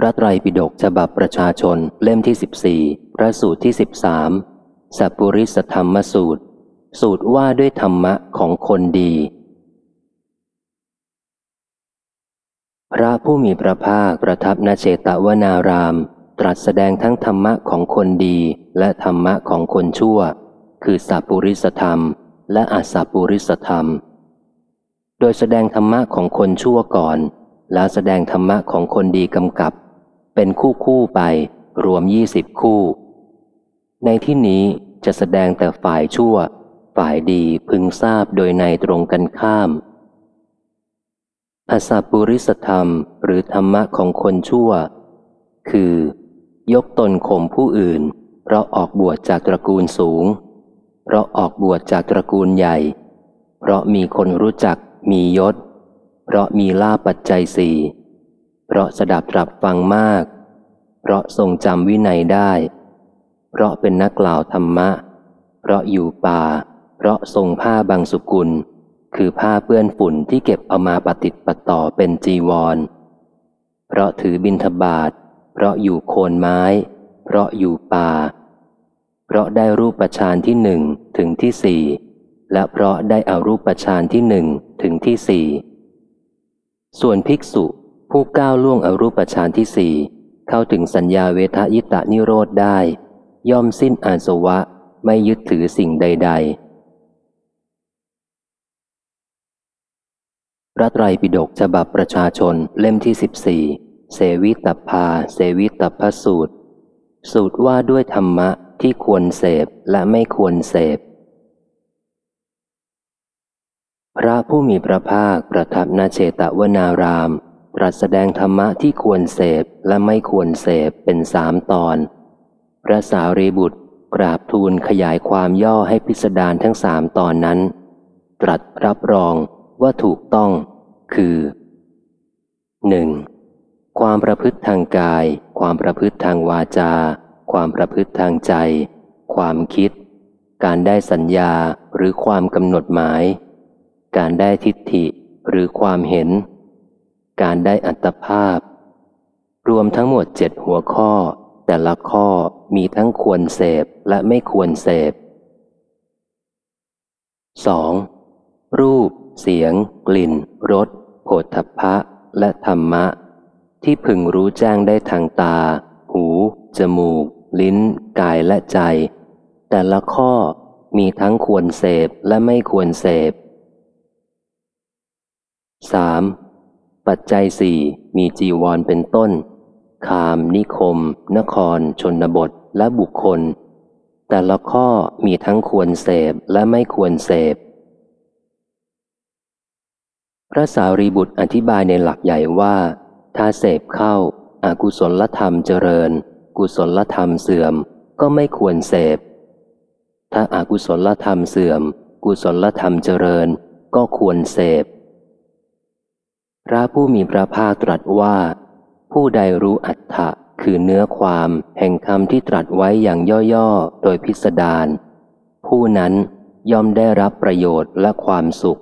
พระไตรปิฎกฉบับประชาชนเล่มที่สิบสี่พระสูตรที่สิบสามสัพปุริสธรรมสูตร สูตรว่าด้วยธรรมะของคนดี พระผู้มีพระภาคประทับนเชตวนาราม ตรัสแสดงทั้งธรรมะของคนดีและธรรมะของคนชั่ว คือสัพปุริสธรรม และอสัพปุริสธรรม โดยแสดงธรรมะของคนชั่วก่อน แล้วแสดงธรรมะของคนดีกำกับ เป็นคู่คู่ไปรวมยี่สิบคู่ ในที่นี้จะแสดงแต่ฝ่ายชั่ว ฝ่ายดีพึงทราบโดยในตรงกันข้ามอสัพปุริสธรรมหรือธรรมะของคนชั่ว คือ ยกตนข่มผู้อื่น เพราะออกบวชจากตระกูลสูง เพราะออกบวชจากตระกูลใหญ่ เพราะมีคนรู้จักมียศ เพราะมีลาปัจจัยสี่ เพราะสดับตรับฟังมาก เพราะทรงจำวินัยได้ เพราะเป็นนักกล่าวธรรมะ เพราะอยู่ป่า เพราะทรงผ้าบางสุกุล คือผ้าเปื้อนฝุ่นที่เก็บเอามาปฏิติปต่อเป็นจีวร เพราะถือบินทบาท เพราะอยู่โคนไม้ เพราะอยู่ป่า เพราะได้รูปฌานที่หนึ่งถึงที่สี่และเพราะได้อารูปฌานที่หนึ่งถึงที่สี่ส่วนภิกษุ ผู้ก้าวล่วงอรูปฌานที่สี่เข้าถึงสัญญาเวทายตานิโรธได้ ย่อมสิ้นอาสวะไม่ยึดถือสิ่งใด ๆ พระไตรปิฎกฉบับประชาชนเล่มที่สิบสี่เสวิตพาเสวิตพสูตร สูตรว่าด้วยธรรมะที่ควรเสพและไม่ควรเสพ พระผู้มีพระภาคประทับนาเชตวนาราม ตรัสแสดงธรรมะที่ควรเสพและไม่ควรเสพเป็นสามตอน พระสารีบุตรกราบทูลขยายความย่อให้พิสดารทั้งสามตอนนั้น ตรัสรับรองว่าถูกต้อง คือหนึ่งความประพฤติทางกาย ความประพฤติทางวาจา ความประพฤติทางใจ ความคิด การได้สัญญาหรือความกำหนดหมาย การได้ทิฏฐิหรือความเห็น การได้อัตภาพ รวมทั้งหมดเจ็ดหัวข้อ แต่ละข้อมีทั้งควรเสพและไม่ควรเสพ 2. รูป เสียง กลิ่นรสโผฏฐัพพะและธรรมะ ที่พึงรู้แจ้งได้ทางตา หู จมูก ลิ้น กายและใจ แต่ละข้อมีทั้งควรเสพและไม่ควรเสพ 3. ปัจจัยสี่มีจีวรเป็นต้น คาม นิคม นคร ชนบท และบุคคล แต่ละข้อมีทั้งควรเสพและไม่ควรเสพ พระสารีบุตรอธิบายในหลักใหญ่ว่า ถ้าเสพเข้าอากุศลธรรมเจริญ กุศลธรรมเสื่อมก็ไม่ควรเสพ ถ้าอากุศลธรรมเสื่อม กุศลธรรมเจริญก็ควรเสพ พระผู้มีพระภาคตรัสว่า ผู้ใดรู้อัตถะคือเนื้อความแห่งคำที่ตรัสไว้อย่างย่อ ๆ โดยพิสดารผู้นั้นย่อมได้รับประโยชน์และความสุข